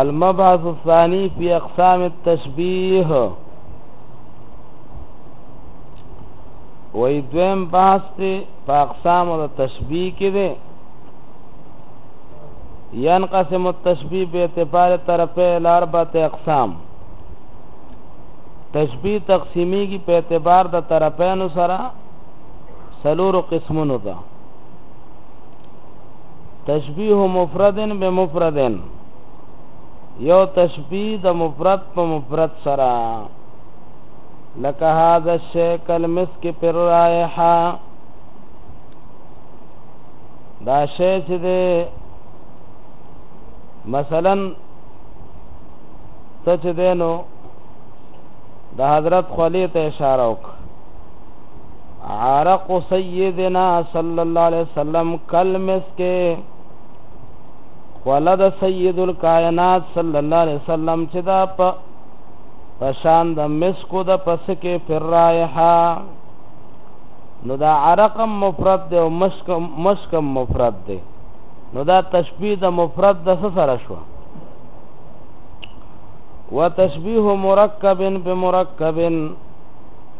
المبعث الثاني في اقسام التشبيه وې دویم بحث ته په اقسام د تشبيه کې ده ينقسم التشبيه به اعتبار طرفه الاربعه اقسام تشبيه تقسیمی کی په اعتبار د طرفین سره سلور قسمونو ته تشبیه مفرد بمفرد یو تشبیه د مفرد په مفرد سره لکه هاذا الشیء کالمسک فی الرائحه دا شی چې دی مثلا ته چې دی نو د حضرت خلی ته اشاره وکړه عرق سیدنا صلی الله علیه وسلم کلمس کې خوله د سید الکائنات صلی الله علیه وسلم چې دا په پشان د مسکو د پسکه پر رایحه نو دا عرقم مفرد دی او مشکم مشکم مفرد دی نو دا تشبیه د مفرد د سره شو وتشبیه مرکب بمرکب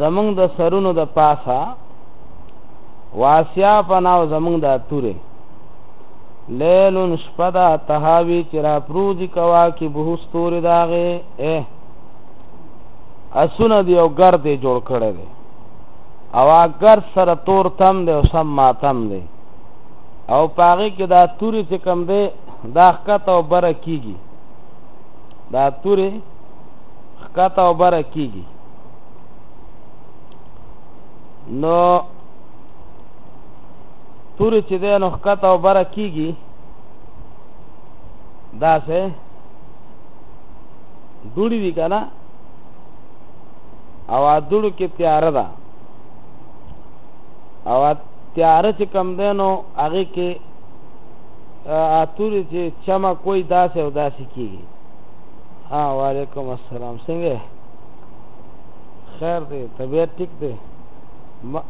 زمونږ د سرونو د پاسه واسیا پناو زمونږ دا توره لیلون شپه دا تهاوی چې را پروزي کوا کې به ستوري داغه اه اسونه دی او ګرد جوړ کړی دی او اگر سره تور تم دی او سم ماتم دی او پاغه کې دا توري چې کم دی دا خکته او بره کیږي دا توري خکته او بره کیږي نو توري چې د نو خکته او بره کیږي دا سه دوړي دي کنه او ادړو کې تیار ده او تیار چې کم ده نو هغه کې اتوري چې چمه کوئی داسې او داسې کیږي ها وعلیکم السلام څنګه خیر دی طبیعت ټیک دی ما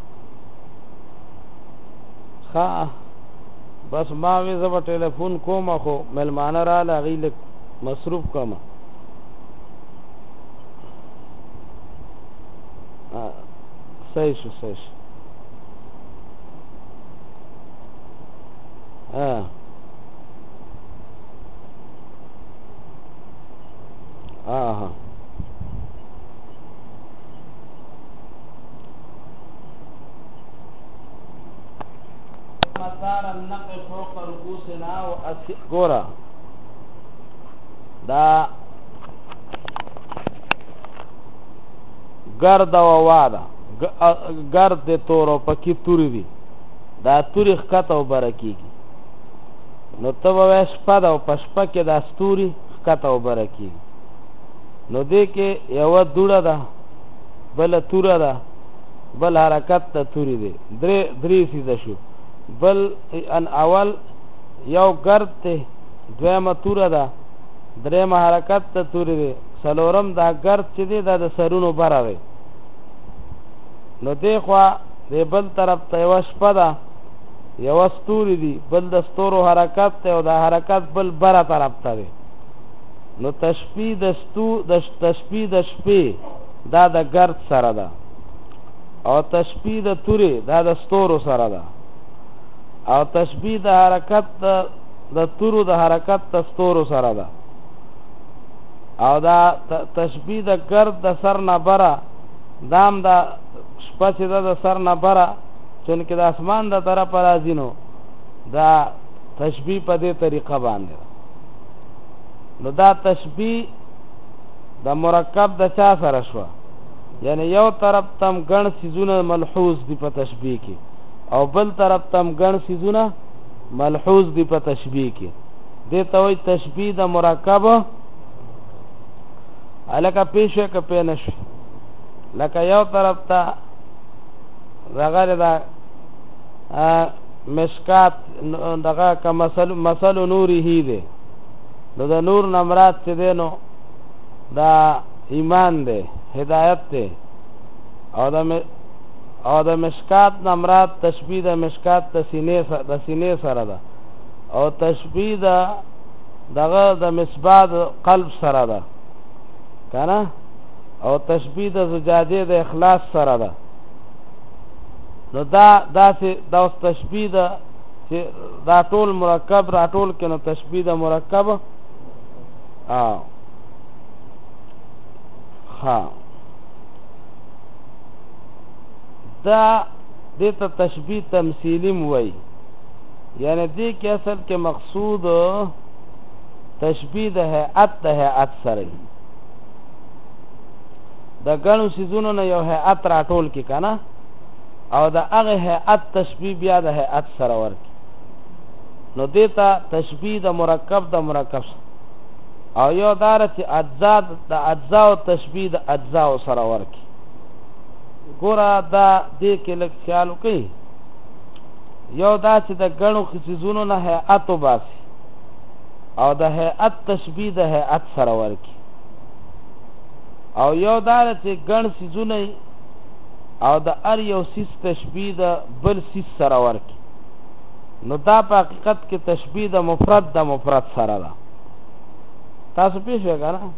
ها بس ما وې زب ټلیفون کوم خو ملمانه را لغی لک مصروف کوم صحیح شو صحیح شو ها آها مدار النق فوق رؤوسنا واسي ګورا دا ګرد او وادا ګرد د تورو پکې توري دي دا توري خکته وبره کیږي نو ته وې شپه دا پشپه کې دا ستوري ښکته او بره کېږي. نو دې کې یوه دوړه ده، بله توره ده، بل حرکت د توري دی، درې درې څیزه شو. بل ان اول یو ګرد دی، دویمه توره ده، درېیمه حرکت د توري دی، څلورم دا ګرد چې دی دا د سرونو بره دی. نو دې خوا دې بل طرف ته یوه شپه ده، یو ستوري دی بل د ستورو حرکت ته او دا حرکت بل بره طرف ته دی نو تشبیه د ستو د تشبیه د شپې دا د ګرد سره ده او تشبیه د توري دا د ستورو سره ده او تشبیه د حرکت د تورو د حرکت د ستورو سره ده او دا تشبیه د ګرد د سر نه بره دام دا شپه چې ده د سر نه بره چون کې د اسمان د طرفه راځي نو دا تشبیه په دې طریقه باندې نو دا تشبیه د مرکب د چا سره شو یعنی یو طرف تم ګڼ سیزونه ملحوظ دی په تشبیه کې او بل طرف تم ګڼ سیزونه ملحوظ دی په تشبیه کې دې ته وایي تشبیه د مرکب الکه پیشه که پینش لکه یو طرف ته دغه دا مشکات دغه کا مسل مسل نور هی دی نو د نور نمرات چې دی نو دا ایمان دی هدایت دی او د او د مشکات نمرات تشبیه د مشکات د سینې سره د سینې سره ده او تشبیه د دغه د مصباح قلب سره ده کنه او تشبیه د زجاجه د اخلاص سره ده نو دا داسې دا اوس تشبیه ده چې دا ټول مرکب را ټول کې نو تشبیه ده مرکب او ها دا دې ته تشبیه تمثیلی وای یعنی دې کې اصل کې مقصود تشبیه ده هيئت ده هيئت سره د ګڼو سیزونو نه یو هیئت راټول کی کنه او د هغه هیئت تشبیه بیا د هیئت سره ورکی نو دیتا تشبیه د مرکب د مرکب او یو دار چې اجزا د اجزا او تشبیه د اجزا سره ورکی ګورا دا دې کې لږ خیال وکړي یو دا چې د ګڼو خصيزونو نه هيئت وباسي او د هيئت تشبیه د هيئت سره ورکی او یو دا ده چې ګڼ څیزونه یې او د هر یو څیز تشبیه د بل څیز سره ورکړي نو دا په حقیقت کې تشبیه د مفرد د مفرد سره ده تاسو پوه شئ که نه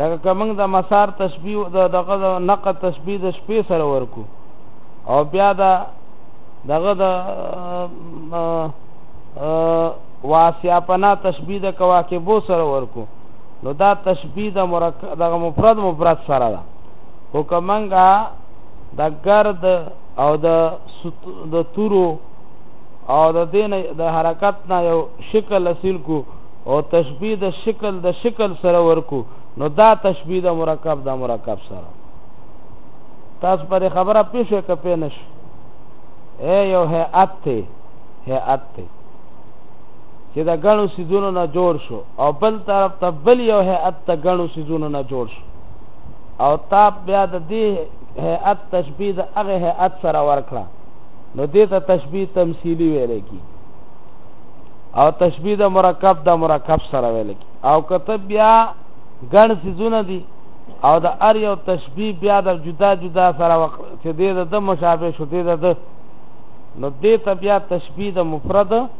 لکه که موږ د مسار تشبیه د دغه د نقد تشبیه د شپې سره ورکو او بیا د دغه د واسیاپنا تشبیه د کواکبو سره ورکو نو دا تشبیه د مرکب دغه مفرد مفرد سره ده خو کمنګا د ګرد او د د تورو او د دین د حرکت نه یو شکل اصل کو او تشبیه د شکل د شکل سره ورکو نو دا تشبیه د مرکب د مرکب سره تاسو پر خبره پیښه کپې نش اے یو هيئت ته هيئت ته چې د ګڼو سیزونو نه جوړ شو او بل طرف ته بل یو هیئت د ګڼو سیزونو نه جوړ شو او تا بیا د دې هیئت تشبیه د هغه هیئت سره ورکړه نو دې ته تشبیه تمثیلی ویل کی او تشبیه د مرکب د مرکب سره ویل کی او کتب بیا ګڼ سیزونه دي او د ار یو تشبیه بیا د جدا جدا سره وکړه چې دې د مشابه شو دې د نو دې ته بیا تشبیه د مفرد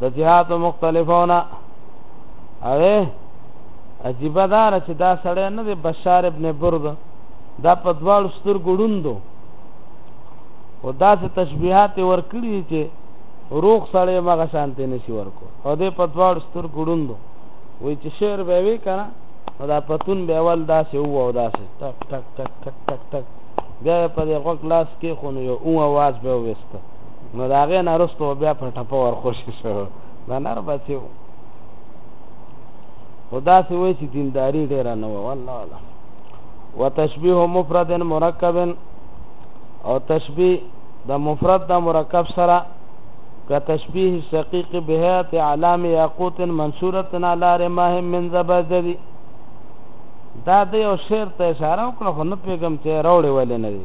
د جهات مختلفونه اوه عجیب دار چې دا سړی نه دی بشار ابن برد دا په دواړو سترګو ړوندو او داسې تشبیهات ورکړي چې روغ سړی مغه شانته نشي ورکو او دې په دواړو سترګو ړوندو وای چې شعر به وی کنه دا پتون به اول داسې وو او داسې ټک ټک ټک ټک ټک ټک بیا په دې غوږ لاس کې خو نو یو اواز به وسته نو د هغې نه وروسته به بیا په ټپه ورخوشې شو دا نر بچی و خو داسې وایي چې دینداري ډېره نه وه والله اعلم وتشبیه مفرد مرکب او تشبیه د مفرد د مرکب سره که تشبیه شقیق بهات علام یاقوت منصوره علی رماه من زبرجدی دا د یو شعر ته اشاره وکړه خو نه پیغام چې راوړې ولې نه دی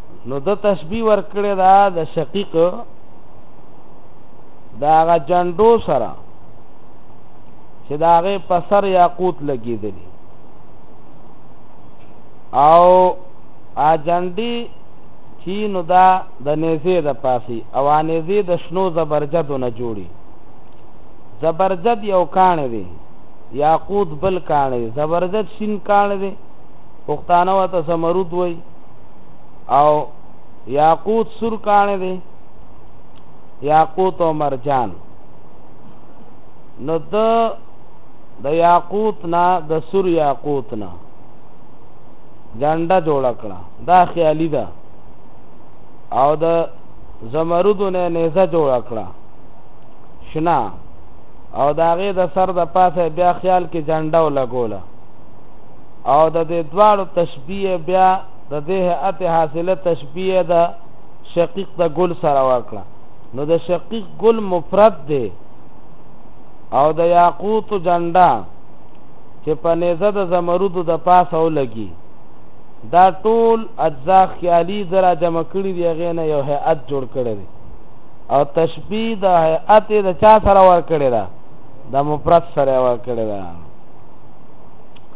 نو د تشبیه ورکړی دا د شقیق دا غا جنډو سره چې دا غې په سر یاقوت لګېدلی او اجنډي چې نو دا د نېزې د پاسي او نېزې د شنو زبرجدو نه جوړي زبرجد یو کان دی یاقوت بل کان دی زبرجد شین کان دی پښتانه وته سمرود وای او یاقوت سور کانه دی یاقوت او مرجان نو د د یاقوت نه د سور یاقوت نه ګنده جوړ کړه دا خیالي ده او د زمرودو نه نیزه جوړ کړه شنا او داغه د سر د پاسه بیا خیال کې جنډه ولګوله او د دې دواړو تشبیه ديه بيا د دې هيئت حاصله تشبيه ده شقيق د ګل سره ورکړه نو د شقيق ګل مفرد دی او د یاقوت جنډا چې په نيزه د زمرود د پاسه ولګي دا ټول اجزا خیالي زرا جمع کړي دی هغه نه یو هيئت جوړ کړي دی او تشبيه د هيئت د چا سره ور کړی دا د مفرد سره ور کړی دا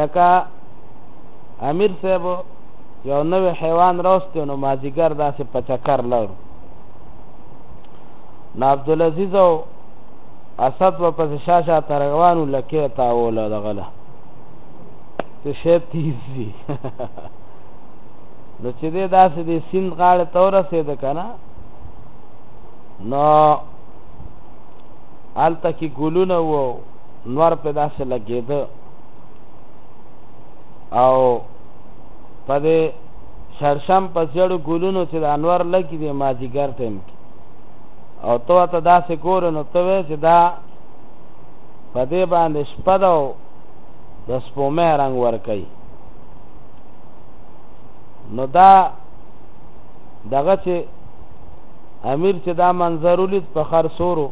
لکه امیر صاحب یو نوې حیوان راوستي نو مازیګر داسې په چکر لړو نو عبدالعزیز او اسد و پس شاشه ترغوانو لکه تاوله دغله ته شه تیزی نو چې دې داسې دې سیند غاړه تور سید کنه نو آلته کې ګلونه وو نور په داسې لګېده او په دې شړشم په زیړو ګلونو چې د انور لګي دی مازیګر ټیم کې او تو ته داسې ګورې نو ته وې چې دا په دې باندې شپه ده او د سپومې رنګ ورکوي نو دا دغه چې امیر چې دا منظر ولید په خرسورو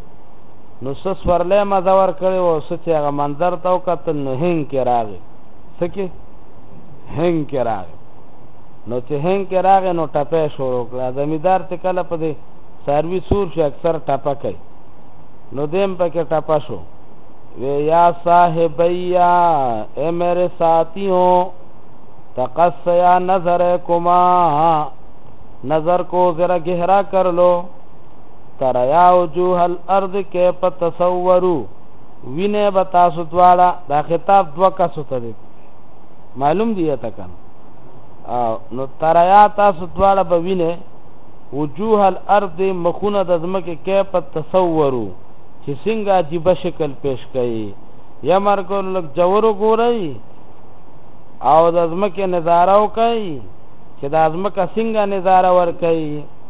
نو څه سورلی مزه ورکړې وه او څه چې هغه منظر ته وکتل نو هنګ کې راغی څه کې هنګ کې راغی نو چې هنګ کې راغی نو ټپه شروع کړه زمیندار چې کله په دې سروي سور شي اکثر ټپه کوي نو دیم پکې ټپه شو وی یا صاحبیا اے میرے ساتھیوں تقصیا نظر کما نظر کو ذرا گہرا کر لو تریا وجوه الارض کیف تصورو وینه به تاسو دواړه دا خطاب دوه کسو ته دی معلوم دی ته کنه او نو تریا تاسو دواړه به وینه وجوه الارض مخونه د زمکه کیف تصورو چې څنګه عجیب شکل پیش کړي یا مرګ لک جوړو ګورئ او د زمکه نظاره وکړئ چې د ازمکه څنګه نظاره ور کوي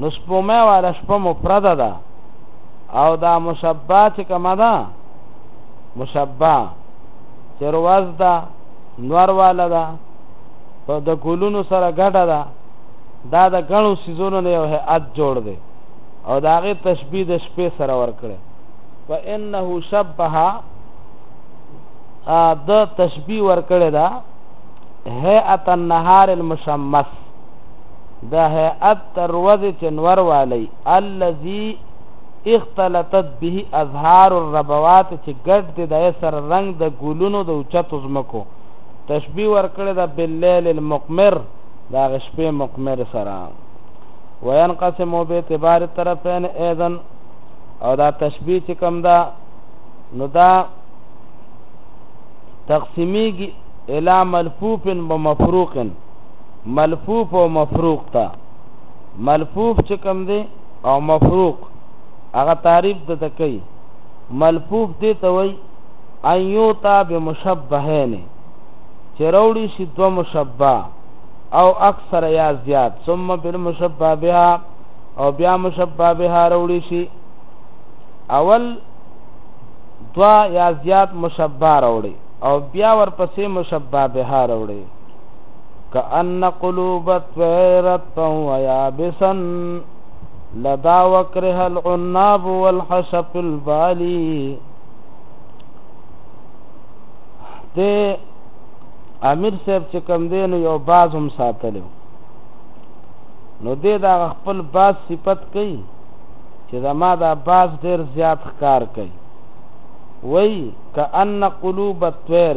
نو سپومه والا شپه مفرده ده او دا مشبه چې کومه ده مشبه چې روز ده نور والا ده په د ګلونو سره ګډه ده دا د غنو سيزونو نه یو هيئت جوړ دی او دا غي تشبيه د شپې سره ورکړي فانه شبه ا د تشبيه ورکړي دا هيئت النهار المشمس د هيئت تر ورځې چې نور والی الذي اختلطت به اظهار الربوات چې ګډ دي د سر رنگ د ګلونو د اوچتو ځمکو تشبیه ورکړې ده باللیل المقمر دا غشپې مقمر سره وینقسم به اعتبار طرفین اذن او دا تشبیه چې کوم ده نو دا تقسیمیږي الی ملفوف و مفروق ملفوف او مفروق ته ملفوف چې کوم دی او مفروق هغه تعریف د تکي ملفوف دی ته وای ايوتا بمشبهين چې روړي شي دو مشبه او اکثر یا زیات ثم بالمشبه بها او بیا مشبه بها روړي شي اول دوا یا زیات مشبه راوړي او بیا ورپسې مشبه بها راوړي کأن قلوب طویرت ویابسا لدا وکره العناب والحشف البالی ته امیر صاحب چې کم دی نو یو باز هم ساتلو نو دې دا خپل باز صفت کوي چې زما دا باز ډیر زیات ښکار کوي وای کأن قلوب الطير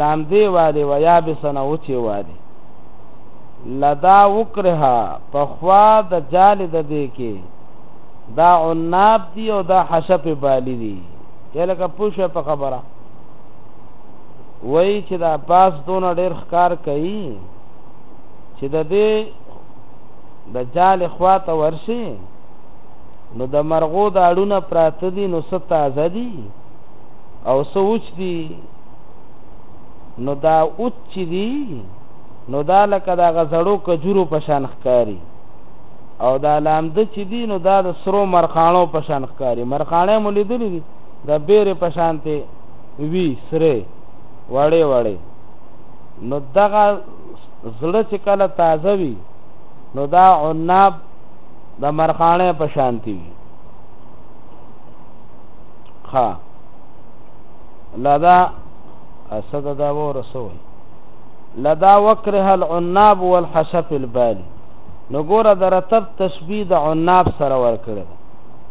لاندې والي و يابسا نه وچې والي لدا وکره په خوا د جالې د دې کې دا عناب دي او دا حشپ بالي دي یا لکه پوښه په خبره وای چې دا پاس دونه ډېر ښکار کوي چې د دې د جال خوا ته ورشي نو د مرغو د اړونه پراته دي نو ست تازه دي او سوچ دي نو دا اوت چې دی نو دا لکه دا غزړو کجورو په شان ښکاری او دا لاند چې دی نو دا د سرو مرخانو په شان ښکاری مرخانه مو لیدلې دي د بیر په شان ته وی سره وړې وړې نو دغه زړه چې کله تازه وي نو دا عناب د مرخانه په شان دی ها لدا اسد دا ورسوي لدا وکره العناب والحشف البالي نو ګوره د رتب تشبیه د عناب سره ور کړی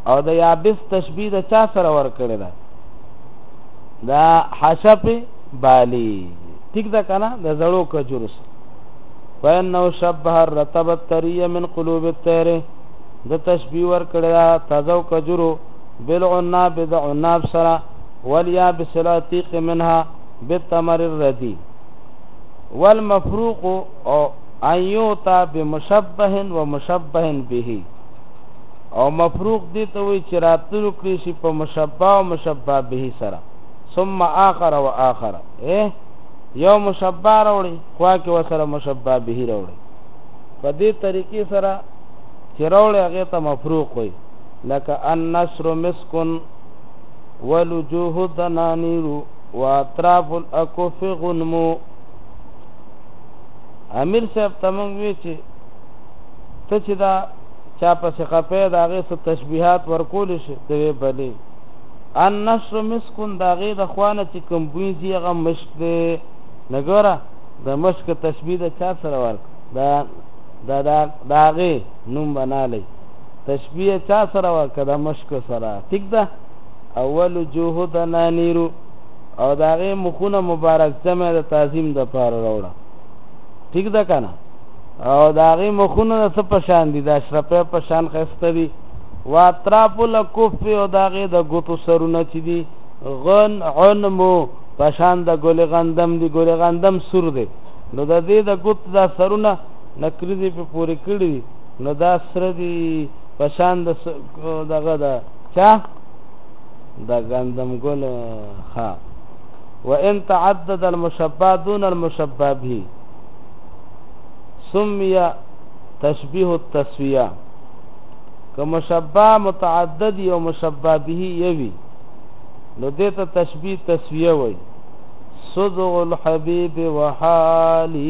او د یابس تشبیه د چا سره ور کړی ده دا حشف بالی ټیک ده کنه د زړو کجورو سره فانه شبه الرتب التريه من قلوب الطير د تشبیه ور کړی تازه کجورو بالعناب د عناب سره واليابس العتيق منها بالتمر الردي والمفروق او ايوتا بمشبه ومشبه به او مفروق دي ته وي چې راتلو کړی شي په مشبه او مشبه به سره ثم اخر واخر ايه یو مشبه راوړي خوا کې وسره مشبه به راوړي په دې طریقې سره چې راوړي هغه ته مفروق وي لکه النصر مسکن ولجوه الدنانير واطراف الاکف غنمو امیر صاحب تمنګ وی چې ته چې دا چا پسې خپه دا غي څه تشبيهات ورکول شي دوی بلې ان نشر مسكون دا غي د خوانه چې کوم بوی زی غ مشک دی نګوره د مشک تشبيه د چا سره ورک دا دا دا غي نوم بنالي تشبیه چا سره وکړه د مشکو سره ټیک ده اول جوه د نانیرو او د هغې مخونه مبارک جمع د تعظیم دپاره راوړه ټیک ده که نه او د هغې مخونه د څه په شان دي د اشرفۍ په شان ښایسته دي و اطراف الکفې او د هغې د ګوتو سرونه چې دي غن عنمو په شان د ګل غندم دي ګل غندم سور دی نو د دې د ګوت دا سرونه نکریزې په پورې کړي نو دا سره دي په شان د دغه ده چا د ګندم ګل ښا وان تعدد المشبه دون المشبه به سمي تشبيه التسويه که مشبه متعدد او مشبه به یوي نو دته تشبيه تسويه وي صدق الحبيب وحالي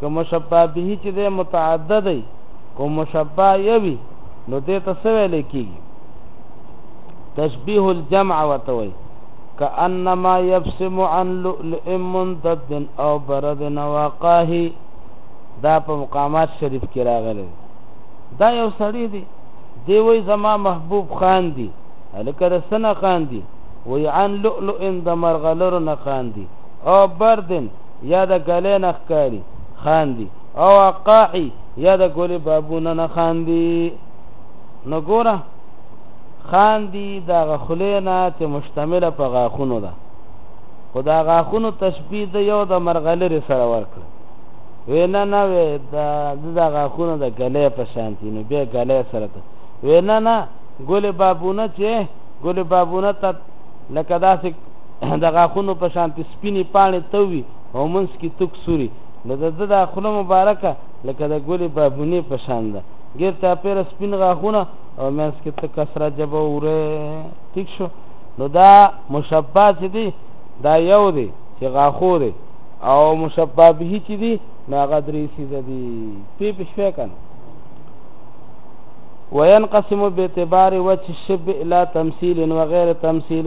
که مشبه به چې دی متعدد دی کو مشبه یوي نو دې ته څه ویل کېږي تشبیه الجمع ورته وایي کأنما یبسم عن لؤلؤ مندد او برد نواقاه دا په مقامات شریف کې راغلی دا یو سړی دی دی وای زما محبوب خان دی هلکه د سنه خان دی وای عن لؤلؤ د مرغلرو نه خان دی او بردن یا د ګلې نه ښکاري خاندي او اقاحي یا د ګلې بابونه نه خاندي نو ګوره خاندي د غخلې نه چې مشتمله په غاښونو ده خو دا غاښونو تشبیه د یو د مرغلرې سره ورکړه وې نه نه وې د دا غاښونو د ګلې په شانتي نو بیا ګلې سره ته وې نه نه ګلې بابونه چې ګلې بابونه ته لکه داسې د غاښونو په شانتي سپینې پاڼې تووي او منځ کې توک سوري د د ده دا خوله مبارکه لکه د ګلې بابونې په شان ده ګیر چاپېره سپین غاښونه او منځ کې تکه سره جبه وره ټیک شو نو دا مشبه چې دی دا یو دی چې غاښو دی او مشبه به چې دی نو هغه درې سیزه دی پی په شوه کنه وينقسم باعتبار وجه الشبه الى تمثيل وغير تمثيل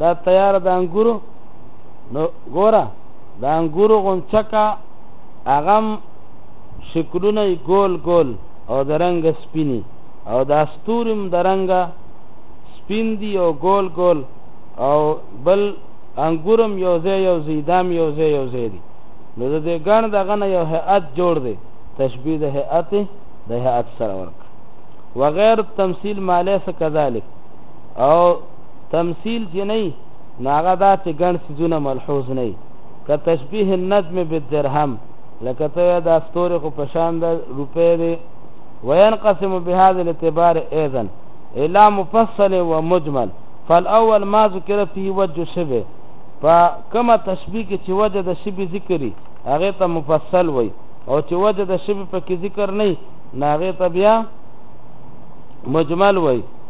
دا تیار د انګورو نو ګوره د انګورو غونچکه هغه شکلونه ګول ګول او د رنګ سپینی او د استورم د رنګ سپین دی او ګول ګول او بل انګورم یو ځای یو ځای دام یو ځای یو ځای دی نو د دې ګڼ دغه نه یو هیئت جوړ دی تشبیه د هیئت د هیئت سره ورک وغیر تمثيل ما ليس كذلك او تمثیل چې نه وي نو هغه دا چې ګڼ څیزونه ملحوظ نه وي، که تشبیه النجم بالدرهم لکه ته وایې دا ستوری خو په شان د روپۍ دی، وینقسم بهذا الاعتبار ایضا الی مفصل و مجمل فالاول ما ذکر فيه وجه الشبه په کومه تشبیه کې چې وجه د شبه ذکري هغه ته مفصل وي او چې وجه د شبه پکې ذکر نه نه هغه ته بیا مجمل وي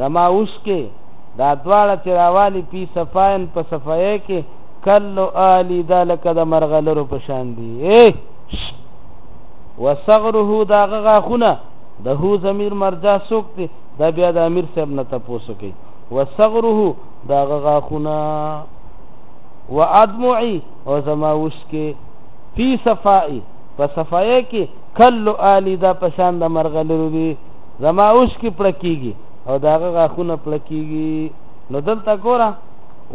زما اوښکې دا دواړه چې راوالي پي صفاین په صفایه کې کلو آلی دا لکه د مرغلرو په شان دي اے وصغره دا غاخونه د هو ضمیر مرجع سوک دی دا بیا د امیر صاحب نه تاسو کوي وصغره دا غاخونه وادمعي او زما وشکه فی صفائی په صفایه کې کلو آلی دا پشان د مرغلرو دي زما اوښکې پړکېږي او د هغه غاښونه پړکېږي نو دلته ګوره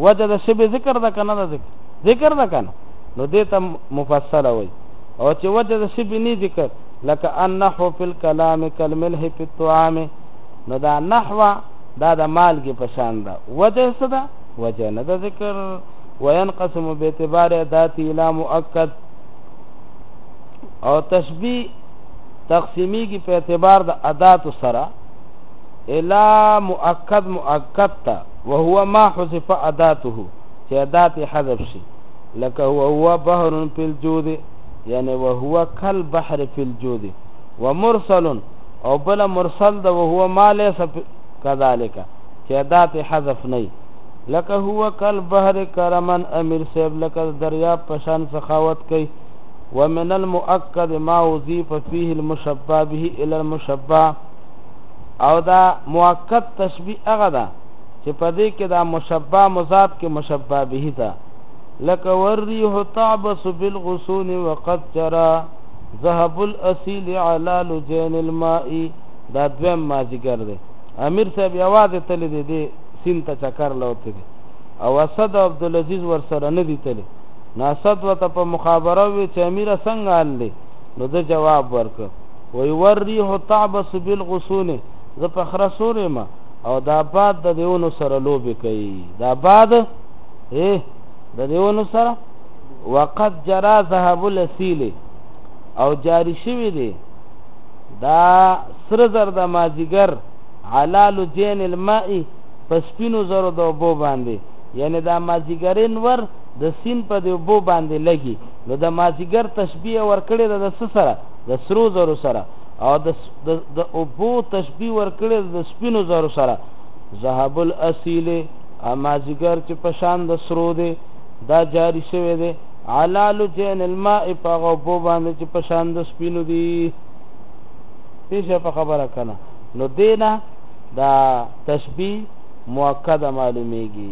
وجه د شبې ذکر ده که نه ده ذکر ذکر ده که نه نو دې ته مفصله وایي او چې وجه د شبې نه ذکر لکه النحو فی الکلام کالملح فی الطعام نو دا نحوه دا د مالګې په شان ده وجه څه ده وجه نه ده ذکر وینقسم باعتبار ذاتی الی مؤکد او تشبیه تقسیمیږي په اعتبار د ادات سره الا مؤکد مؤکد تا وهو ما حذف اداته چې ادات حذف شي لکه وهو بحر فی الجود یعنی وهو کل بحر فی الجود ومرسل او بل مرسل د وهو ما ليس كذلك چې ادات حذف نه لکه هو کل بحر کرمن امیر صاحب لکه دریاب پشان سخاوت کوي ومن المؤکد ما اضیف فیه المشبه به الی المشبه او دا مؤکد تشبیه هغه ده چې په دې کې دا مشبه مضاف کې مشبه به ده لکه والريح تعبس بالغصون وقد جرى ذهب الاصيل على لجين الماء دا دویم مازیګر دی امیر صاحب یوازې تللی دی دی سین ته چکر لوتی دی او اسد عبدالعزیز ورسره نه دی تللی ناست و ته په مخابره وې چې اميره څنګه حال دی نو ده جواب ورکړ وای والريح تعبس بالغصون زه په خره سور یم او دا باد د دیونو سره لوبې کوي دا باد اے د دیونو سره وقد جرا ذهب الاسیل او جاری شوی دی دا سر زر د مازیګر علال جین الماء پسپینو زرو د وبو باندې یعنی دا مازیګرین ور د سیند په دې اوبو باندې لګي نو د مازیګر تشبیه یې ورکړې ده د څه سره؟ د سرو زرو سره او د د اوبو تشبیه ورکړې ده د سپینو زرو سره ذهب الاصیل مازیګر چې په شان د سرو دی دا جاری شوی دی علا لجین الماء په هغه اوبو باندې چې په شان د سپینو دي پیشه په خبره کنه نو دینا دا تشبیه مؤکده معلومیږي